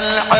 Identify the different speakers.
Speaker 1: الحمد